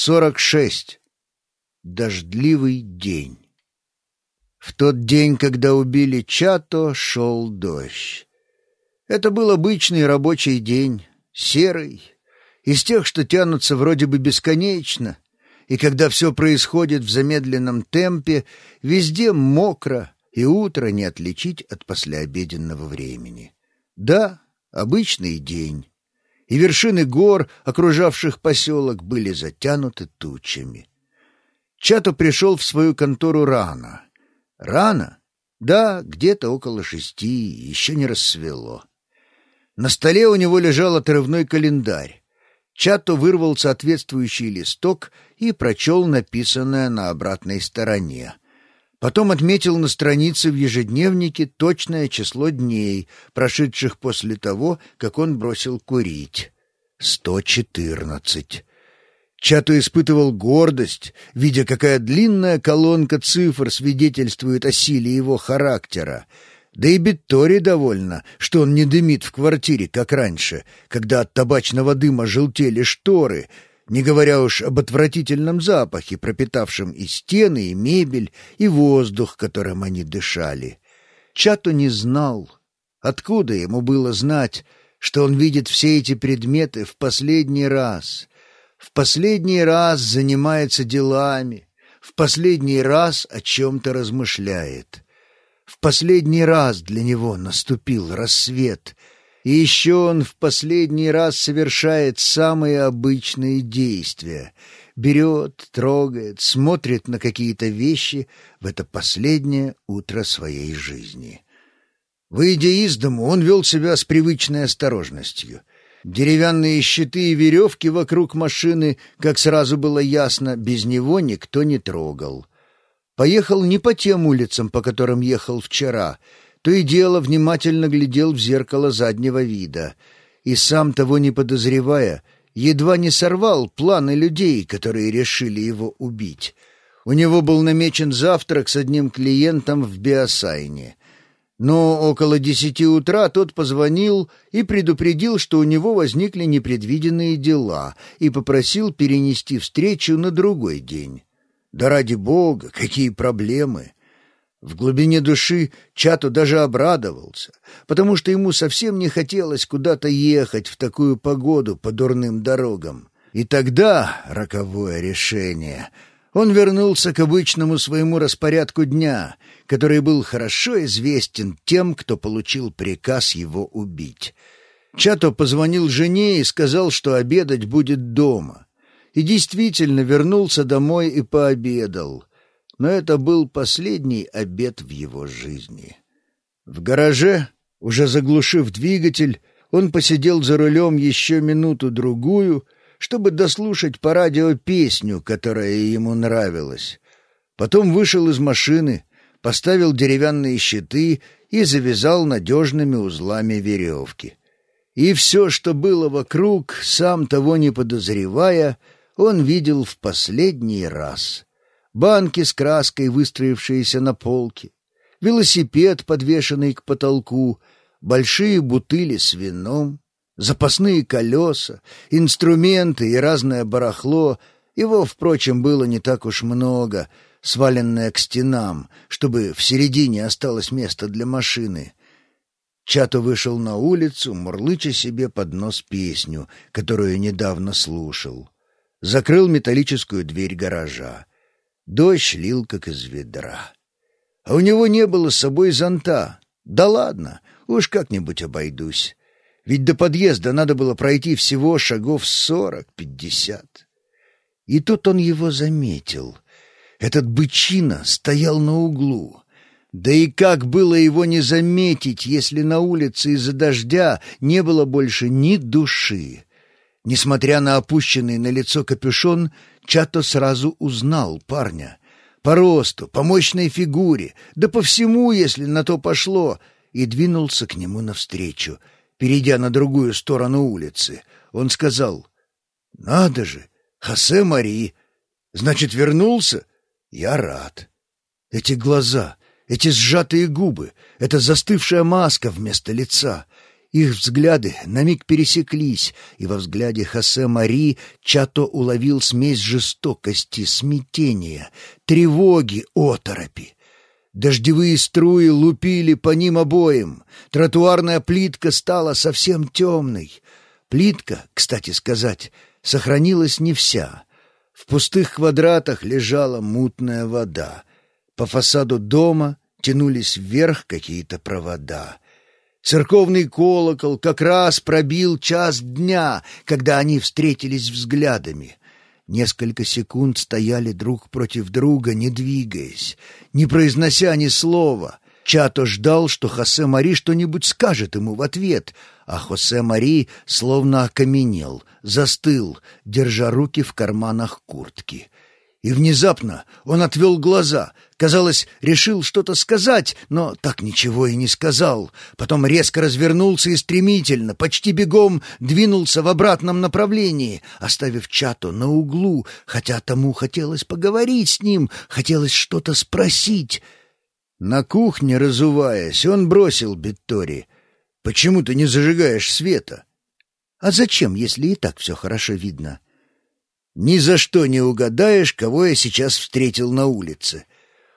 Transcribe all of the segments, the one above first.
Сорок шесть. Дождливый день. В тот день, когда убили Чато, шел дождь. Это был обычный рабочий день, серый, из тех, что тянутся вроде бы бесконечно, и когда все происходит в замедленном темпе, везде мокро, и утро не отличить от послеобеденного времени. Да, обычный день и вершины гор, окружавших поселок, были затянуты тучами. Чато пришел в свою контору рано. Рано? Да, где-то около шести, еще не рассвело. На столе у него лежал отрывной календарь. Чато вырвал соответствующий листок и прочел написанное на обратной стороне — Потом отметил на странице в ежедневнике точное число дней, прошедших после того, как он бросил курить. Сто четырнадцать. Чато испытывал гордость, видя, какая длинная колонка цифр свидетельствует о силе его характера. Да и Биттори довольна, что он не дымит в квартире, как раньше, когда от табачного дыма желтели шторы — не говоря уж об отвратительном запахе, пропитавшем и стены, и мебель, и воздух, которым они дышали. Чато не знал, откуда ему было знать, что он видит все эти предметы в последний раз, в последний раз занимается делами, в последний раз о чем-то размышляет. В последний раз для него наступил рассвет — и еще он в последний раз совершает самые обычные действия. Берет, трогает, смотрит на какие-то вещи в это последнее утро своей жизни. Выйдя из дому, он вел себя с привычной осторожностью. Деревянные щиты и веревки вокруг машины, как сразу было ясно, без него никто не трогал. Поехал не по тем улицам, по которым ехал вчера — то и дело внимательно глядел в зеркало заднего вида и, сам того не подозревая, едва не сорвал планы людей, которые решили его убить. У него был намечен завтрак с одним клиентом в Биосайне. Но около десяти утра тот позвонил и предупредил, что у него возникли непредвиденные дела, и попросил перенести встречу на другой день. Да ради бога, какие проблемы! В глубине души Чату даже обрадовался, потому что ему совсем не хотелось куда-то ехать в такую погоду по дурным дорогам. И тогда, роковое решение, он вернулся к обычному своему распорядку дня, который был хорошо известен тем, кто получил приказ его убить. Чато позвонил жене и сказал, что обедать будет дома. И действительно вернулся домой и пообедал — но это был последний обед в его жизни. В гараже, уже заглушив двигатель, он посидел за рулем еще минуту-другую, чтобы дослушать по радио песню, которая ему нравилась. Потом вышел из машины, поставил деревянные щиты и завязал надежными узлами веревки. И все, что было вокруг, сам того не подозревая, он видел в последний раз — банки с краской, выстроившиеся на полке, велосипед, подвешенный к потолку, большие бутыли с вином, запасные колеса, инструменты и разное барахло. Его, впрочем, было не так уж много, сваленное к стенам, чтобы в середине осталось место для машины. Чато вышел на улицу, мурлыча себе под нос песню, которую недавно слушал. Закрыл металлическую дверь гаража. Дождь лил, как из ведра. А у него не было с собой зонта. Да ладно, уж как-нибудь обойдусь. Ведь до подъезда надо было пройти всего шагов сорок-пятьдесят. И тут он его заметил. Этот бычина стоял на углу. Да и как было его не заметить, если на улице из-за дождя не было больше ни души? Несмотря на опущенный на лицо капюшон, Чато сразу узнал парня. По росту, по мощной фигуре, да по всему, если на то пошло, и двинулся к нему навстречу, перейдя на другую сторону улицы. Он сказал, «Надо же, Хосе Мари! Значит, вернулся? Я рад. Эти глаза, эти сжатые губы, эта застывшая маска вместо лица — Их взгляды на миг пересеклись, и во взгляде Хосе Мари Чато уловил смесь жестокости, смятения, тревоги, оторопи. Дождевые струи лупили по ним обоим. Тротуарная плитка стала совсем темной. Плитка, кстати сказать, сохранилась не вся. В пустых квадратах лежала мутная вода. По фасаду дома тянулись вверх какие-то провода. Церковный колокол как раз пробил час дня, когда они встретились взглядами. Несколько секунд стояли друг против друга, не двигаясь, не произнося ни слова. Чато ждал, что Хосе Мари что-нибудь скажет ему в ответ, а Хосе Мари словно окаменел, застыл, держа руки в карманах куртки. И внезапно он отвел глаза. Казалось, решил что-то сказать, но так ничего и не сказал. Потом резко развернулся и стремительно, почти бегом, двинулся в обратном направлении, оставив Чато на углу, хотя тому хотелось поговорить с ним, хотелось что-то спросить. На кухне, разуваясь, он бросил Биттори. «Почему ты не зажигаешь света?» «А зачем, если и так все хорошо видно?» Ни за что не угадаешь, кого я сейчас встретил на улице.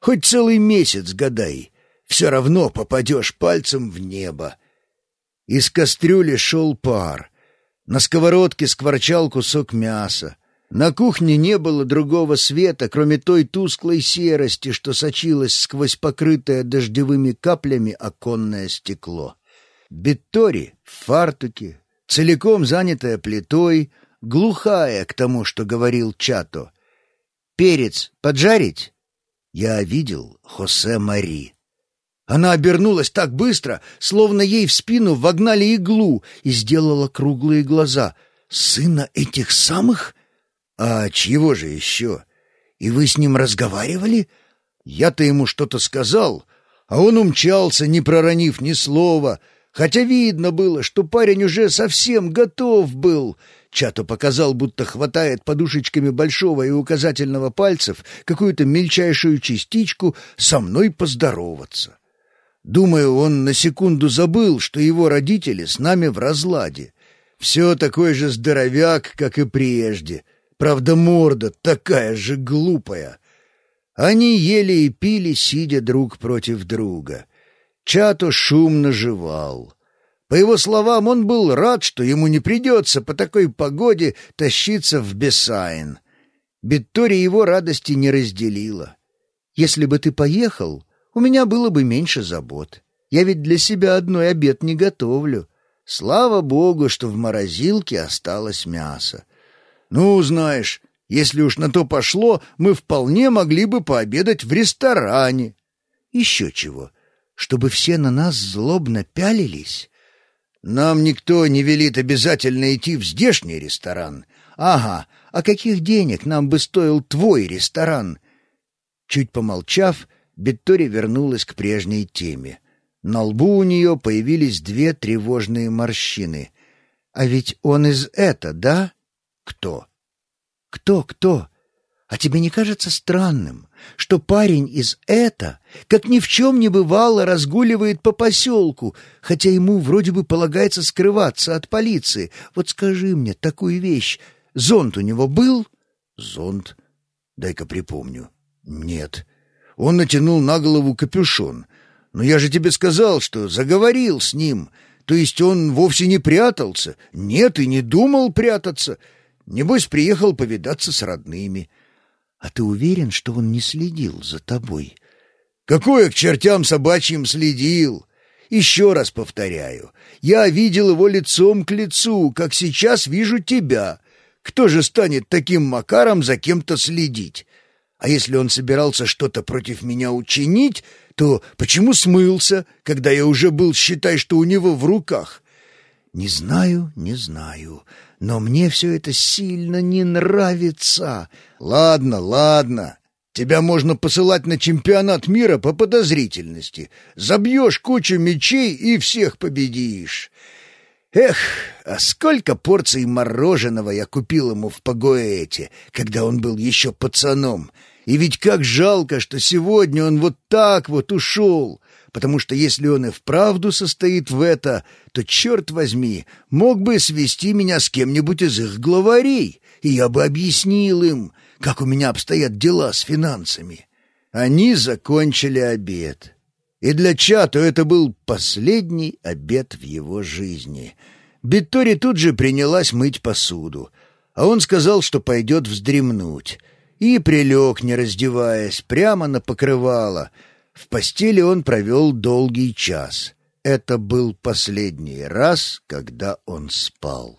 Хоть целый месяц гадай, все равно попадешь пальцем в небо. Из кастрюли шел пар. На сковородке скворчал кусок мяса. На кухне не было другого света, кроме той тусклой серости, что сочилась сквозь покрытое дождевыми каплями оконное стекло. Биттори в фартуке, целиком занятая плитой — глухая к тому, что говорил Чато. «Перец поджарить?» Я видел Хосе Мари. Она обернулась так быстро, словно ей в спину вогнали иглу и сделала круглые глаза. «Сына этих самых? А чьего же еще? И вы с ним разговаривали? Я-то ему что-то сказал, а он умчался, не проронив ни слова, хотя видно было, что парень уже совсем готов был — Чато показал, будто хватает подушечками большого и указательного пальцев какую-то мельчайшую частичку со мной поздороваться. Думаю, он на секунду забыл, что его родители с нами в разладе. Все такой же здоровяк, как и прежде. Правда, морда такая же глупая. Они ели и пили, сидя друг против друга. Чато шумно жевал. По его словам, он был рад, что ему не придется по такой погоде тащиться в Бесайн. Биттори его радости не разделила. «Если бы ты поехал, у меня было бы меньше забот. Я ведь для себя одной обед не готовлю. Слава богу, что в морозилке осталось мясо. Ну, знаешь, если уж на то пошло, мы вполне могли бы пообедать в ресторане. Еще чего, чтобы все на нас злобно пялились». Нам никто не велит обязательно идти в здешний ресторан. Ага, а каких денег нам бы стоил твой ресторан? Чуть помолчав, Беттори вернулась к прежней теме. На лбу у нее появились две тревожные морщины. А ведь он из это, да? Кто? Кто, кто? А тебе не кажется странным, что парень из «это», как ни в чем не бывало, разгуливает по поселку, хотя ему вроде бы полагается скрываться от полиции? Вот скажи мне такую вещь. Зонт у него был? Зонт? Дай-ка припомню. Нет. Он натянул на голову капюшон. Но я же тебе сказал, что заговорил с ним. То есть он вовсе не прятался. Нет, и не думал прятаться. Небось, приехал повидаться с родными. А ты уверен, что он не следил за тобой? Какое к чертям собачьим следил? Еще раз повторяю, я видел его лицом к лицу, как сейчас вижу тебя. Кто же станет таким макаром за кем-то следить? А если он собирался что-то против меня учинить, то почему смылся, когда я уже был, считай, что у него в руках? Не знаю, не знаю но мне все это сильно не нравится. Ладно, ладно. Тебя можно посылать на чемпионат мира по подозрительности. Забьешь кучу мечей и всех победишь. Эх, а сколько порций мороженого я купил ему в Пагоэте, когда он был еще пацаном. И ведь как жалко, что сегодня он вот так вот ушел потому что если он и вправду состоит в ЭТА, то, черт возьми, мог бы свести меня с кем-нибудь из их главарей, и я бы объяснил им, как у меня обстоят дела с финансами. Они закончили обед. И для Чато это был последний обед в его жизни. Биттори тут же принялась мыть посуду, а он сказал, что пойдет вздремнуть, и прилег, не раздеваясь, прямо на покрывало. В постели он провел долгий час. Это был последний раз, когда он спал.